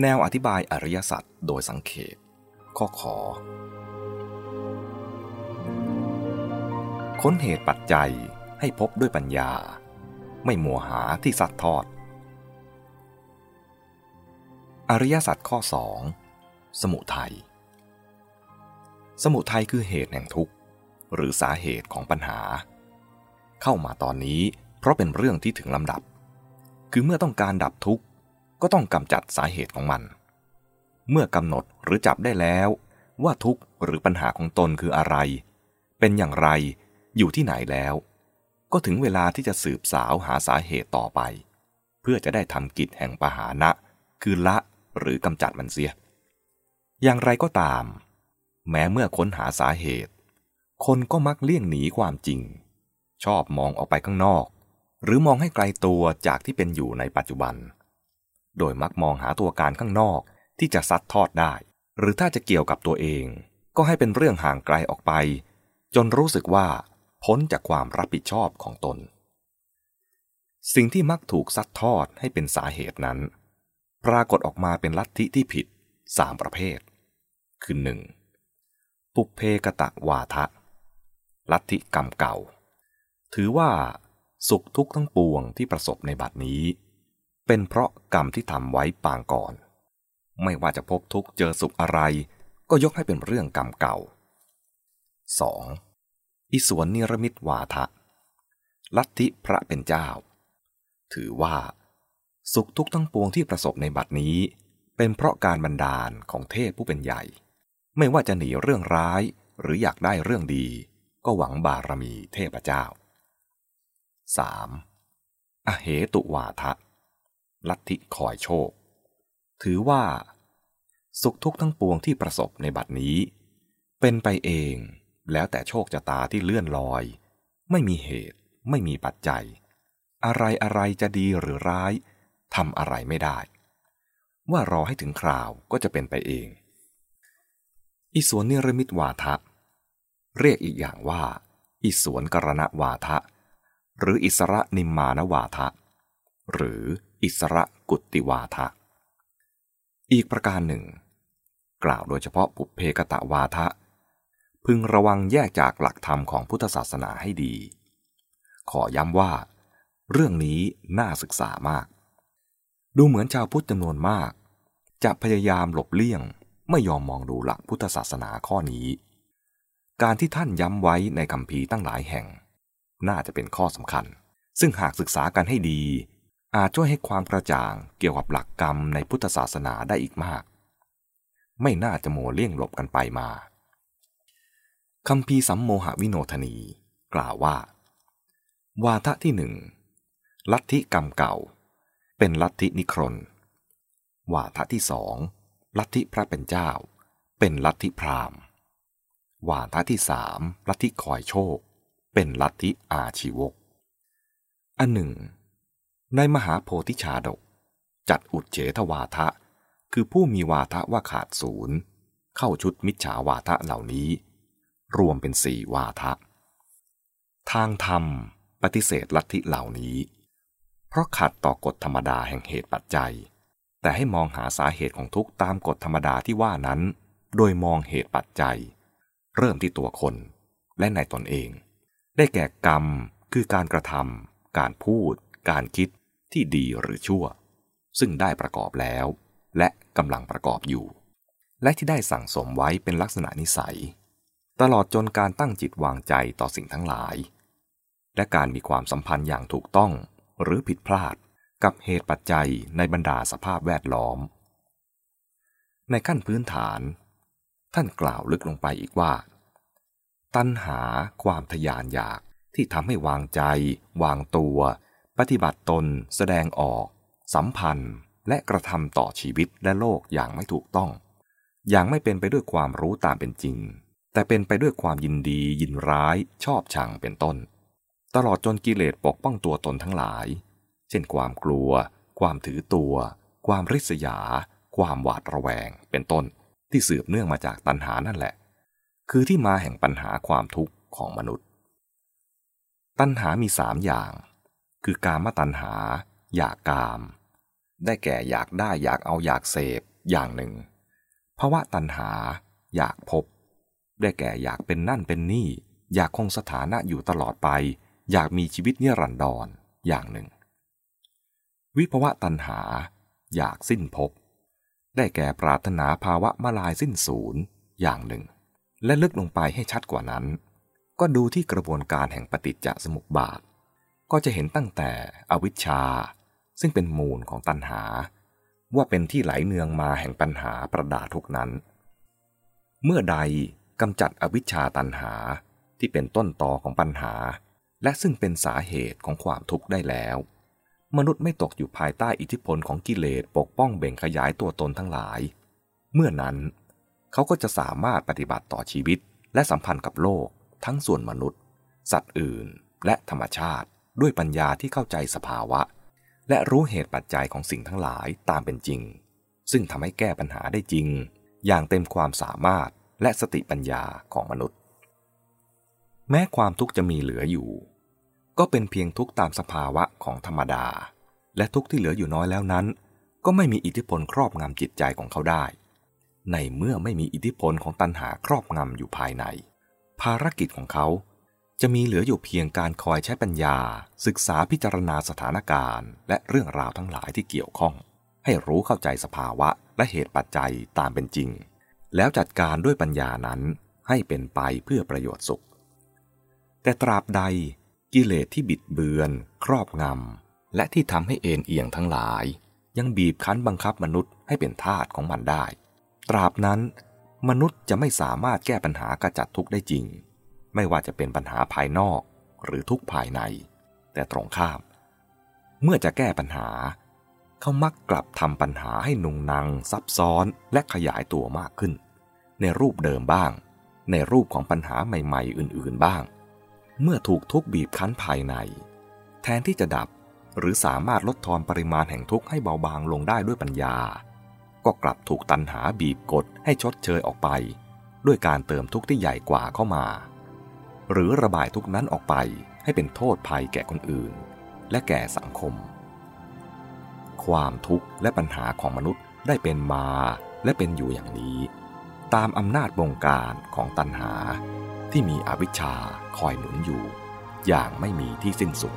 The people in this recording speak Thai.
แนวอธิบายอริยสัจโดยสังเขปข้อขอ ค้นเหตุปัจจัยให้พบด้วยปัญญา ไม่มัวหาที่สัตทอด อริยสัจข้อสองสมุทัย สมุทัยคือเหตุแห่งทุกข์ หรือสาเหตุของปัญหา เข้ามาตอนนี้เพราะเป็นเรื่องที่ถึงลำดับ คือเมื่อต้องการดับทุกข์ ก็ต้องกำจัดสาเหตุของมัน เมื่อกำหนดหรือจับได้แล้วว่าทุกข์หรือปัญหาของตนคืออะไร เป็นอย่างไร อยู่ที่ไหนแล้ว ก็ถึงเวลาที่จะสืบสาวหาสาเหตุต่อไป เพื่อจะได้ทำกิจแห่งปหานะ คือละหรือกำจัดมันเสีย อย่างไรก็ตาม แม้เมื่อค้นหาสาเหตุ คนก็มักเลี่ยงหนีความจริง ชอบมองออกไปข้างนอก หรือมองให้ไกลตัวจากที่เป็นอยู่ในปัจจุบัน โดยมักมองหาตัวการข้างนอกที่จะซัดทอดได้ หรือถ้าจะเกี่ยวกับตัวเอง ก็ให้เป็นเรื่องห่างไกลออกไป จนรู้สึกว่า พ้นจากความรับผิดชอบของตน สิ่งที่มักถูกซัดทอดให้เป็นสาเหตุนั้น ปรากฏออกมาเป็นลัทธิที่ผิดสามประเภท คือหนึ่งปุเพกตะวาทะ ลัทธิกรรมเก่า ถือว่า สุขทุกข์ทั้งปวงที่ประสบในบัดนี้ เป็นเพราะกรรมที่ทำไว้ปางก่อน ไม่ว่าจะพบทุกเจอสุขอะไร ก็ยกให้เป็นเรื่องกรรมเก่า 2. อิสวนนิรมิตวาทะ ลัทธิพระเป็นเจ้า ถือว่า สุขทุกทั้งปวงที่ประสบในบัดนี้ เป็นเพราะการบันดาลของเทพผู้เป็นใหญ่ ไม่ว่าจะหนีเรื่องร้ายหรืออยากได้เรื่องดี ก็หวังบารมีเทพเจ้า 3. อเหตุวาทะ ลัทธิคอยโชค ถือว่า สุขทุกข์ทั้งปวงที่ประสบในบัดนี้ เป็นไปเองแล้วแต่โชคชะตาที่เลื่อนลอย ไม่มีเหตุ ไม่มีปัจจัย อะไรอะไรจะดีหรือร้ายทำอะไรไม่ได้ ว่ารอให้ถึงคราวก็จะเป็นไปเอง อิสวนนิรมิตวาทะ เรียกอีกอย่างว่า อิสวนกรณวาทะ หรืออิสระนิมมานวาทะ หรืออิสระกุติวาทะ อีกประการหนึ่ง กล่าวโดยเฉพาะปุเพกตะวาทะ พึงระวังแยกจากหลักธรรมของพุทธศาสนาให้ดี ขอย้ำว่า เรื่องนี้น่าศึกษามาก ดูเหมือนชาวพุทธจำนวนมาก จะพยายามหลบเลี่ยงไม่ยอมมองดูหลักพุทธศาสนาข้อนี้ การที่ท่านย้ำไว้ในคำพีตั้งหลายแห่ง น่าจะเป็นข้อสำคัญ ซึ่งหากศึกษากันให้ดี อาจช่วยให้ความกระจ่างเกี่ยวกับหลักกรรมในพุทธศาสนาได้อีกมาก ไม่น่าจะโมเลี่ยงหลบกันไปมาคำพีสัมโมหวิโนทนี กล่าวว่า วาทะที่หนึ่งลัทธิกรรมเก่า เป็นลัทธินิครนวาทะที่สองลัทธิพระเป็นเจ้า เป็นลัทธิพราหมณ์ วาทะที่สามลัทธิคอยโชค เป็นลัทธิอาชีวก อันหนึ่ง ในมหาโพธิชาดก จัดอุดเฉทวาทะ คือผู้มีวาทะว่าขาดศูนย์ เข้าชุดมิจฉาวาทะเหล่านี้ รวมเป็นสี่วาทะ ทางธรรมปฏิเสธลัทธิเหล่านี้ เพราะขัดต่อกฎธรรมดาแห่งเหตุปัจจัย แต่ให้มองหาสาเหตุของทุกตามกฎธรรมดาที่ว่านั้น โดยมองเหตุปัจจัย เริ่มที่ตัวคนและในตนเอง ได้แก่กรรมคือการกระทำการพูด การคิด ที่ดีหรือชั่ว ซึ่งได้ประกอบแล้ว และกำลังประกอบอยู่ และที่ได้สั่งสมไว้เป็นลักษณะนิสัย ตลอดจนการตั้งจิตวางใจต่อสิ่งทั้งหลาย และการมีความสัมพันธ์อย่างถูกต้องหรือผิดพลาดกับเหตุปัจจัยในบรรดาสภาพแวดล้อม ในขั้นพื้นฐาน ท่านกล่าวลึกลงไปอีกว่า ตัณหาความทยานอยากที่ทำให้วางใจ วางตัว ปฏิบัติตนแสดงออก สัมพันธ์ และกระทำต่อชีวิตและโลกอย่างไม่ถูกต้อง อย่างไม่เป็นไปด้วยความรู้ตามเป็นจริง แต่เป็นไปด้วยความยินดี ยินร้าย ชอบชังเป็นต้น ตลอดจนกิเลสปกป้องตัวตนทั้งหลาย เช่นความกลัว ความถือตัว ความริษยา ความหวาดระแวง เป็นต้น ที่สืบเนื่องมาจากตัณหานั่นแหละ คือที่มาแห่งปัญหาความทุกข์ของมนุษย์ ตัณหามีสามอย่าง คือกามตัณหา อยากกาม ได้แก่อยากได้อยากเอาอยากเสพอย่างหนึ่งภาวะตัณหา อยากพบ ได้แก่อยากเป็นนั่นเป็นนี่ อยากคงสถานะอยู่ตลอดไป อยากมีชีวิตนิรันดรอย่างหนึ่ง วิภวะตัณหา อยากสิ้นภพได้แก่ปรารถนาภาวะมาลายสิ้นศูนย์อย่างหนึ่ง และลึกลงไปให้ชัดกว่านั้น ก็ดูที่กระบวนการแห่งปฏิจจสมุปบาท ก็จะเห็นตั้งแต่อวิชชา ซึ่งเป็นมูลของตัณหา ว่าเป็นที่ไหลเนืองมาแห่งปัญหาประดาทุกนั้น เมื่อใดกำจัดอวิชชาตัณหาที่เป็นต้นตอของปัญหา และซึ่งเป็นสาเหตุของความทุกข์ได้แล้ว มนุษย์ไม่ตกอยู่ภายใต้อิทธิพลของกิเลสปกป้องเบ่งขยายตัวตนทั้งหลาย เมื่อนั้น เขาก็จะสามารถปฏิบัติต่อชีวิต และสัมพันธ์กับโลก ทั้งส่วนมนุษย์ สัตว์อื่น และธรรมชาติ ด้วยปัญญาที่เข้าใจสภาวะ และรู้เหตุปัจจัยของสิ่งทั้งหลายตามเป็นจริง ซึ่งทำให้แก้ปัญหาได้จริง อย่างเต็มความสามารถและสติปัญญาของมนุษย์ แม้ความทุกข์จะมีเหลืออยู่ ก็เป็นเพียงทุกข์ตามสภาวะของธรรมดา และทุกข์ที่เหลืออยู่น้อยแล้วนั้น ก็ไม่มีอิทธิพลครอบงำจิตใจของเขาได้ ในเมื่อไม่มีอิทธิพลของตัณหาครอบงำอยู่ภายใน ภารกิจของเขา จะมีเหลืออยู่เพียงการคอยใช้ปัญญา ศึกษาพิจารณาสถานการณ์ และเรื่องราวทั้งหลายที่เกี่ยวข้อง ให้รู้เข้าใจสภาวะและเหตุปัจจัยตามเป็นจริง แล้วจัดการด้วยปัญญานั้นให้เป็นไปเพื่อประโยชน์สุข แต่ตราบใดกิเลสที่บิดเบือน ครอบงำ และที่ทำให้เอ็นเอียงทั้งหลาย ยังบีบคั้นบังคับมนุษย์ให้เป็นทาสของมันได้ ตราบนั้น มนุษย์จะไม่สามารถแก้ปัญหากระจัดทุกข์ได้จริง ไม่ว่าจะเป็นปัญหาภายนอกหรือทุกภายใน แต่ตรงข้าม เมื่อจะแก้ปัญหา เขามักกลับทำปัญหาให้นุงนังซับซ้อนและขยายตัวมากขึ้น ในรูปเดิมบ้าง ในรูปของปัญหาใหม่ ๆ อื่น ๆบ้าง เมื่อถูกทุกบีบคั้นภายใน แทนที่จะดับหรือสามารถลดทอนปริมาณแห่งทุกข์ให้เบาบางลงได้ด้วยปัญญา ก็กลับถูกตันหาบีบกดให้ชดเชยออกไป ด้วยการเติมทุกข์ที่ใหญ่กว่าเข้ามา หรือระบายทุกนั้นออกไปให้เป็นโทษภัยแก่คนอื่น และแก่สังคม ความทุกข์และปัญหาของมนุษย์ได้เป็นมาและเป็นอยู่อย่างนี้ ตามอำนาจบงการของตัณหาที่มีอวิชชาคอยหนุนอยู่ อย่างไม่มีที่สิ้นสุด